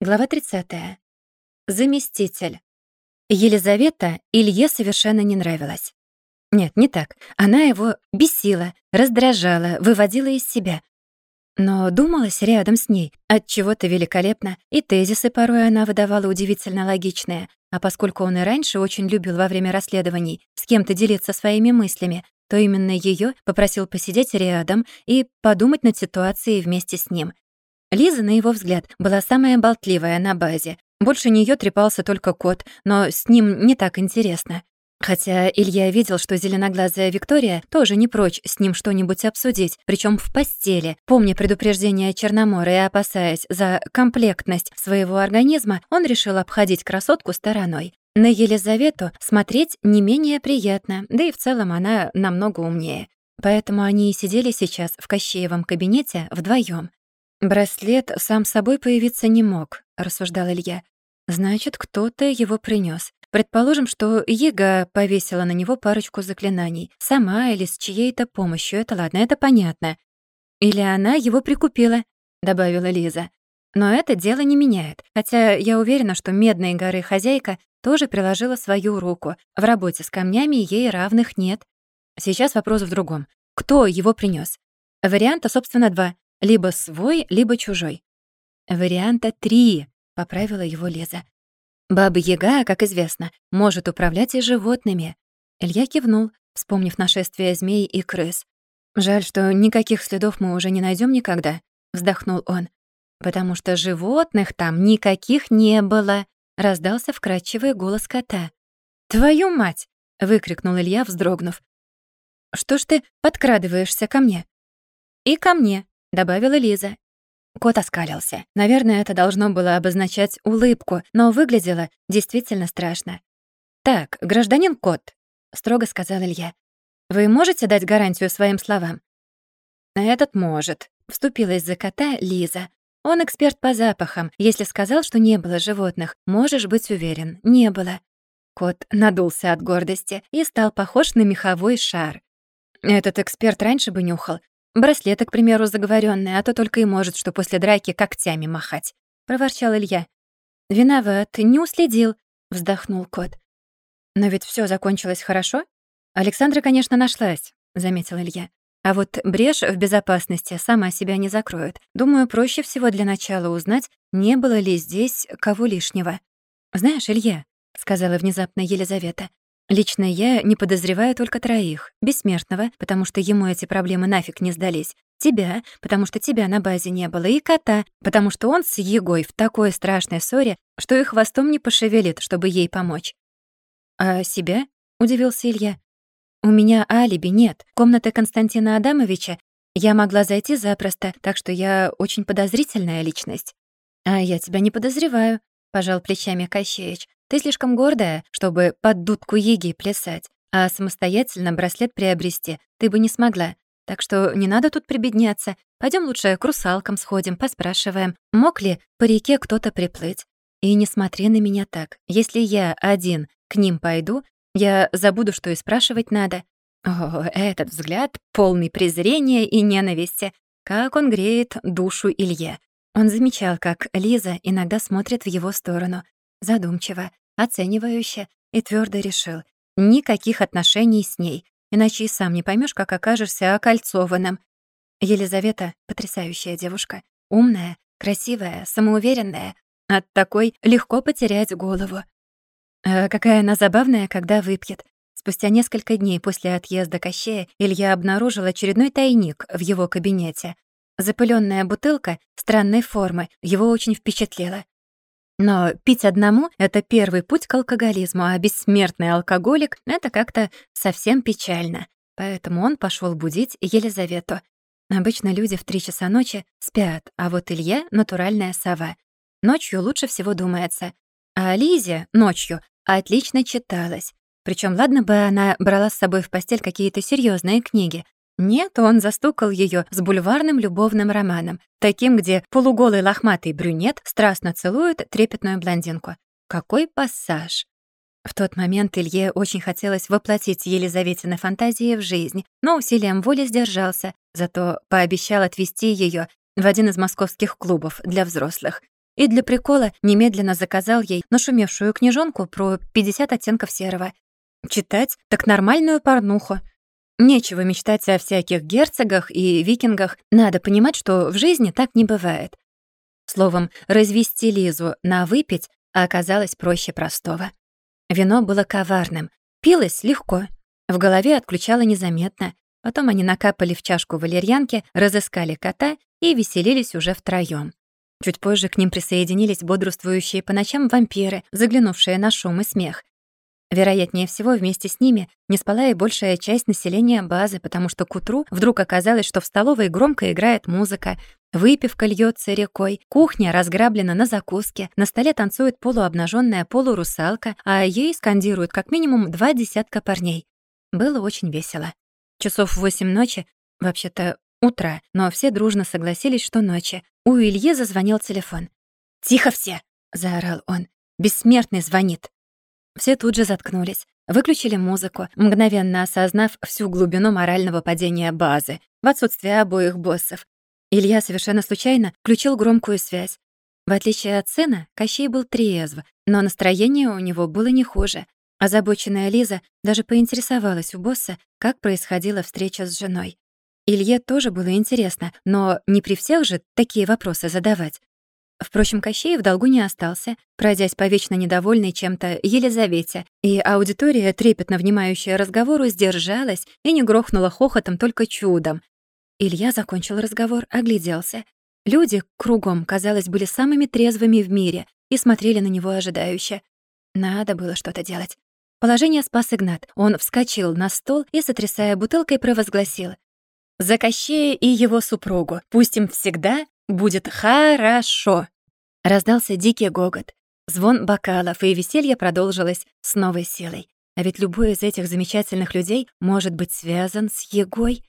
Глава 30. Заместитель. Елизавета Илье совершенно не нравилась. Нет, не так. Она его бесила, раздражала, выводила из себя. Но думалась рядом с ней от чего то великолепно, и тезисы порой она выдавала удивительно логичные. А поскольку он и раньше очень любил во время расследований с кем-то делиться своими мыслями, то именно ее попросил посидеть рядом и подумать над ситуацией вместе с ним. Лиза, на его взгляд, была самая болтливая на базе. Больше нее трепался только кот, но с ним не так интересно. Хотя Илья видел, что зеленоглазая Виктория тоже не прочь с ним что-нибудь обсудить, причем в постели. Помня предупреждение Черномора и опасаясь за комплектность своего организма, он решил обходить красотку стороной. На Елизавету смотреть не менее приятно, да и в целом она намного умнее. Поэтому они и сидели сейчас в Кощеевом кабинете вдвоем. «Браслет сам собой появиться не мог», — рассуждал Илья. «Значит, кто-то его принес. Предположим, что Ега повесила на него парочку заклинаний. Сама или с чьей-то помощью. Это ладно, это понятно. Или она его прикупила», — добавила Лиза. «Но это дело не меняет. Хотя я уверена, что Медной горы хозяйка тоже приложила свою руку. В работе с камнями ей равных нет. Сейчас вопрос в другом. Кто его принес? Варианта, собственно, два. Либо свой, либо чужой. Варианта три, поправила его Лиза. Баба-яга, как известно, может управлять и животными. Илья кивнул, вспомнив нашествие змей и крыс. «Жаль, что никаких следов мы уже не найдем никогда», — вздохнул он. «Потому что животных там никаких не было», раздался вкрадчивый голос кота. «Твою мать!» — выкрикнул Илья, вздрогнув. «Что ж ты подкрадываешься ко мне?» «И ко мне», — добавила Лиза. Кот оскалился. Наверное, это должно было обозначать улыбку, но выглядело действительно страшно. «Так, гражданин кот», — строго сказал Илья, — «вы можете дать гарантию своим словам?» «Этот может», — вступилась за кота Лиза. Он эксперт по запахам. Если сказал, что не было животных, можешь быть уверен, не было. Кот надулся от гордости и стал похож на меховой шар. Этот эксперт раньше бы нюхал. Браслеты, к примеру, заговоренные, а то только и может, что после драки когтями махать. Проворчал Илья. «Виноват, не уследил», — вздохнул кот. «Но ведь все закончилось хорошо?» «Александра, конечно, нашлась», — заметил Илья. А вот брешь в безопасности сама себя не закроет. Думаю, проще всего для начала узнать, не было ли здесь кого лишнего. «Знаешь, Илья», — сказала внезапно Елизавета, «лично я не подозреваю только троих. Бессмертного, потому что ему эти проблемы нафиг не сдались. Тебя, потому что тебя на базе не было. И кота, потому что он с Егой в такой страшной ссоре, что и хвостом не пошевелит, чтобы ей помочь». «А себя?» — удивился Илья. У меня алиби нет. Комната Константина Адамовича я могла зайти запросто, так что я очень подозрительная личность. А я тебя не подозреваю, пожал плечами Кощеич. Ты слишком гордая, чтобы под дудку Еги плясать, а самостоятельно браслет приобрести ты бы не смогла. Так что не надо тут прибедняться. Пойдем лучше к русалкам сходим, поспрашиваем, мог ли по реке кто-то приплыть. И не смотри на меня так. Если я один к ним пойду, я забуду, что и спрашивать надо. О, этот взгляд, полный презрения и ненависти. Как он греет душу Илье. Он замечал, как Лиза иногда смотрит в его сторону. Задумчиво, оценивающе, и твердо решил. Никаких отношений с ней, иначе и сам не поймешь, как окажешься окольцованным. Елизавета — потрясающая девушка. Умная, красивая, самоуверенная. От такой легко потерять голову. А какая она забавная, когда выпьет. Спустя несколько дней после отъезда Кощея Илья обнаружил очередной тайник в его кабинете. Запыленная бутылка странной формы его очень впечатлила. Но пить одному — это первый путь к алкоголизму, а бессмертный алкоголик — это как-то совсем печально. Поэтому он пошел будить Елизавету. Обычно люди в три часа ночи спят, а вот Илья — натуральная сова. Ночью лучше всего думается. А Лизе ночью отлично читалась. Причем, ладно бы она брала с собой в постель какие-то серьезные книги. Нет, он застукал ее с бульварным любовным романом, таким, где полуголый лохматый брюнет страстно целует трепетную блондинку. Какой пассаж! В тот момент Илье очень хотелось воплотить Елизаветины фантазии в жизнь, но усилием воли сдержался, зато пообещал отвезти ее в один из московских клубов для взрослых. и для прикола немедленно заказал ей нашумевшую книжонку про 50 оттенков серого. Читать так нормальную порнуху. Нечего мечтать о всяких герцогах и викингах. Надо понимать, что в жизни так не бывает. Словом, развести Лизу на выпить оказалось проще простого. Вино было коварным, пилось легко, в голове отключало незаметно. Потом они накапали в чашку валерьянки, разыскали кота и веселились уже втроём. Чуть позже к ним присоединились бодрствующие по ночам вампиры, заглянувшие на шум и смех. Вероятнее всего, вместе с ними не спала и большая часть населения базы, потому что к утру вдруг оказалось, что в столовой громко играет музыка, выпивка льется рекой, кухня разграблена на закуске, на столе танцует полуобнаженная полурусалка, а ей скандируют как минимум два десятка парней. Было очень весело. Часов в восемь ночи, вообще-то утра, но все дружно согласились, что ночи. У Ильи зазвонил телефон. «Тихо все!» — заорал он. «Бессмертный звонит!» Все тут же заткнулись, выключили музыку, мгновенно осознав всю глубину морального падения базы в отсутствие обоих боссов. Илья совершенно случайно включил громкую связь. В отличие от сына, Кощей был трезв, но настроение у него было не хуже. Озабоченная Лиза даже поинтересовалась у босса, как происходила встреча с женой. Илье тоже было интересно, но не при всех же такие вопросы задавать. Впрочем, Кощей в долгу не остался, пройдясь по вечно недовольной чем-то Елизавете, и аудитория, трепетно внимающая разговору, сдержалась и не грохнула хохотом только чудом. Илья закончил разговор, огляделся. Люди кругом, казалось, были самыми трезвыми в мире и смотрели на него ожидающе. Надо было что-то делать. Положение спас Игнат. Он вскочил на стол и, сотрясая бутылкой, провозгласил. «За Кощея и его супругу. Пусть им всегда будет хорошо!» Раздался дикий гогот. Звон бокалов, и веселье продолжилось с новой силой. А ведь любой из этих замечательных людей может быть связан с Егой.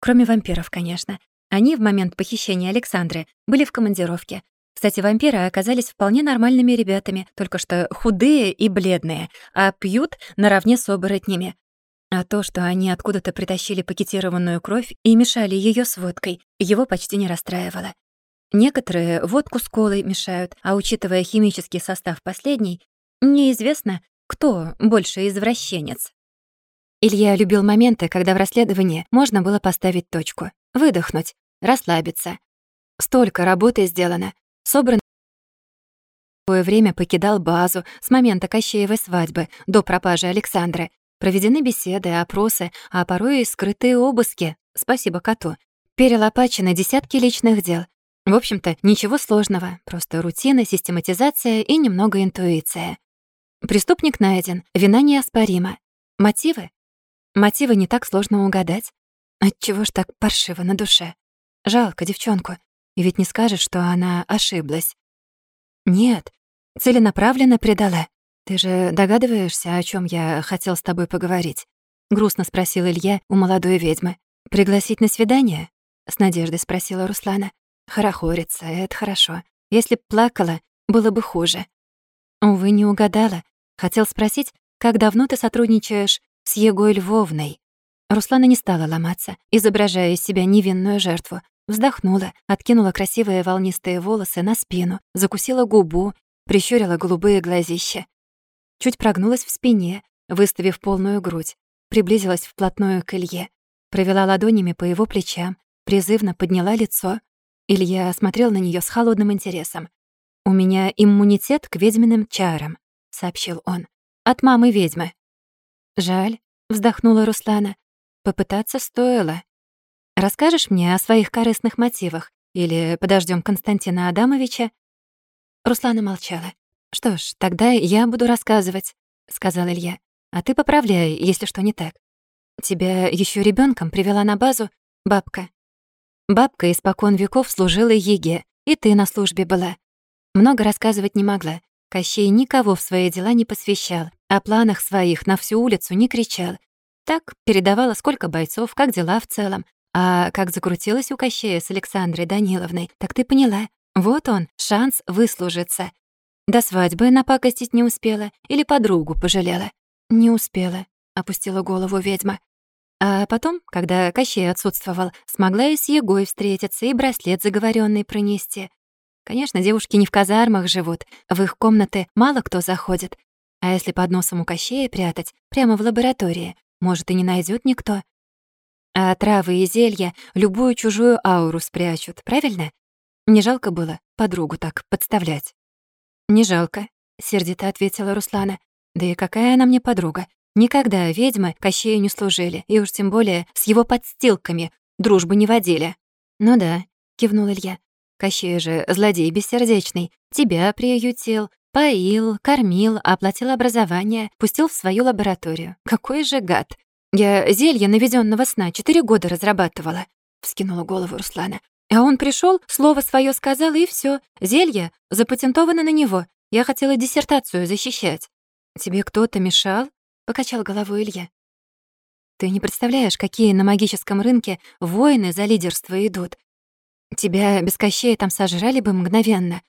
Кроме вампиров, конечно. Они в момент похищения Александры были в командировке. Кстати, вампиры оказались вполне нормальными ребятами, только что худые и бледные, а пьют наравне с оборотнями. А то, что они откуда-то притащили пакетированную кровь и мешали ее с водкой, его почти не расстраивало. Некоторые водку с колой мешают, а учитывая химический состав последней, неизвестно, кто больше извращенец. Илья любил моменты, когда в расследовании можно было поставить точку, выдохнуть, расслабиться. Столько работы сделано, Собран какое время покидал базу с момента Кощеевой свадьбы до пропажи Александры. Проведены беседы, опросы, а порой и скрытые обыски. Спасибо коту. Перелопачены десятки личных дел. В общем-то, ничего сложного, просто рутина, систематизация и немного интуиция. Преступник найден, вина неоспорима. Мотивы? Мотивы не так сложно угадать. Отчего ж так паршиво на душе? Жалко девчонку. И ведь не скажешь, что она ошиблась. Нет, целенаправленно предала. Ты же догадываешься, о чем я хотел с тобой поговорить? Грустно спросил Илья у молодой ведьмы. Пригласить на свидание? С надеждой спросила Руслана. Хорохориться, это хорошо. Если б плакала, было бы хуже. Увы, не угадала. Хотел спросить, как давно ты сотрудничаешь с Егой Львовной? Руслана не стала ломаться, изображая из себя невинную жертву. Вздохнула, откинула красивые волнистые волосы на спину, закусила губу, прищурила голубые глазища. Чуть прогнулась в спине, выставив полную грудь, приблизилась вплотную к Илье, провела ладонями по его плечам, призывно подняла лицо. Илья смотрел на нее с холодным интересом. «У меня иммунитет к ведьминым чарам», — сообщил он. «От мамы ведьмы». «Жаль», — вздохнула Руслана. «Попытаться стоило». Расскажешь мне о своих корыстных мотивах или подождем Константина Адамовича?» Руслана молчала. «Что ж, тогда я буду рассказывать», — сказал Илья. «А ты поправляй, если что не так. Тебя еще ребенком привела на базу бабка. Бабка испокон веков служила Еге, и ты на службе была. Много рассказывать не могла. Кощей никого в свои дела не посвящал, о планах своих на всю улицу не кричал. Так передавала, сколько бойцов, как дела в целом, а как закрутилась у Кощея с Александрой Даниловной, так ты поняла. Вот он, шанс выслужиться. До свадьбы напакостить не успела или подругу пожалела? Не успела, опустила голову ведьма. А потом, когда Кощей отсутствовал, смогла и с Егой встретиться и браслет заговоренный пронести. Конечно, девушки не в казармах живут, в их комнаты мало кто заходит. А если под носом у Кощея прятать, прямо в лаборатории, может, и не найдет никто. А травы и зелья любую чужую ауру спрячут, правильно? Не жалко было подругу так подставлять? «Не жалко», — сердито ответила Руслана. «Да и какая она мне подруга? Никогда ведьмы Кощею не служили, и уж тем более с его подстилками дружбы не водили». «Ну да», — кивнул Илья. «Кощей же злодей бессердечный. Тебя приютил, поил, кормил, оплатил образование, пустил в свою лабораторию. Какой же гад! Я зелье наведенного сна четыре года разрабатывала», — вскинула голову Руслана. А он пришел, слово свое сказал, и все. Зелье запатентовано на него. Я хотела диссертацию защищать. «Тебе кто-то мешал?» — покачал головой Илья. «Ты не представляешь, какие на магическом рынке воины за лидерство идут. Тебя без кощей там сожрали бы мгновенно.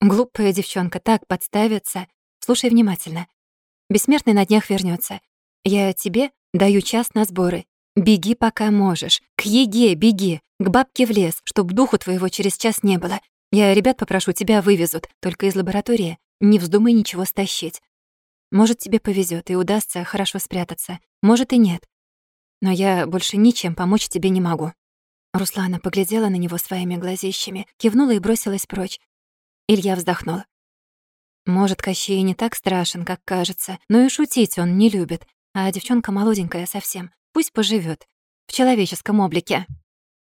Глупая девчонка так подставится. Слушай внимательно. Бессмертный на днях вернется. Я тебе даю час на сборы. Беги, пока можешь. К Еге беги. К бабке в лес, чтоб духу твоего через час не было. Я ребят попрошу, тебя вывезут. Только из лаборатории. Не вздумай ничего стащить. Может, тебе повезет и удастся хорошо спрятаться. Может, и нет. Но я больше ничем помочь тебе не могу». Руслана поглядела на него своими глазищами, кивнула и бросилась прочь. Илья вздохнул. Может, Кощей не так страшен, как кажется, но и шутить он не любит, а девчонка молоденькая совсем. Пусть поживет в человеческом облике.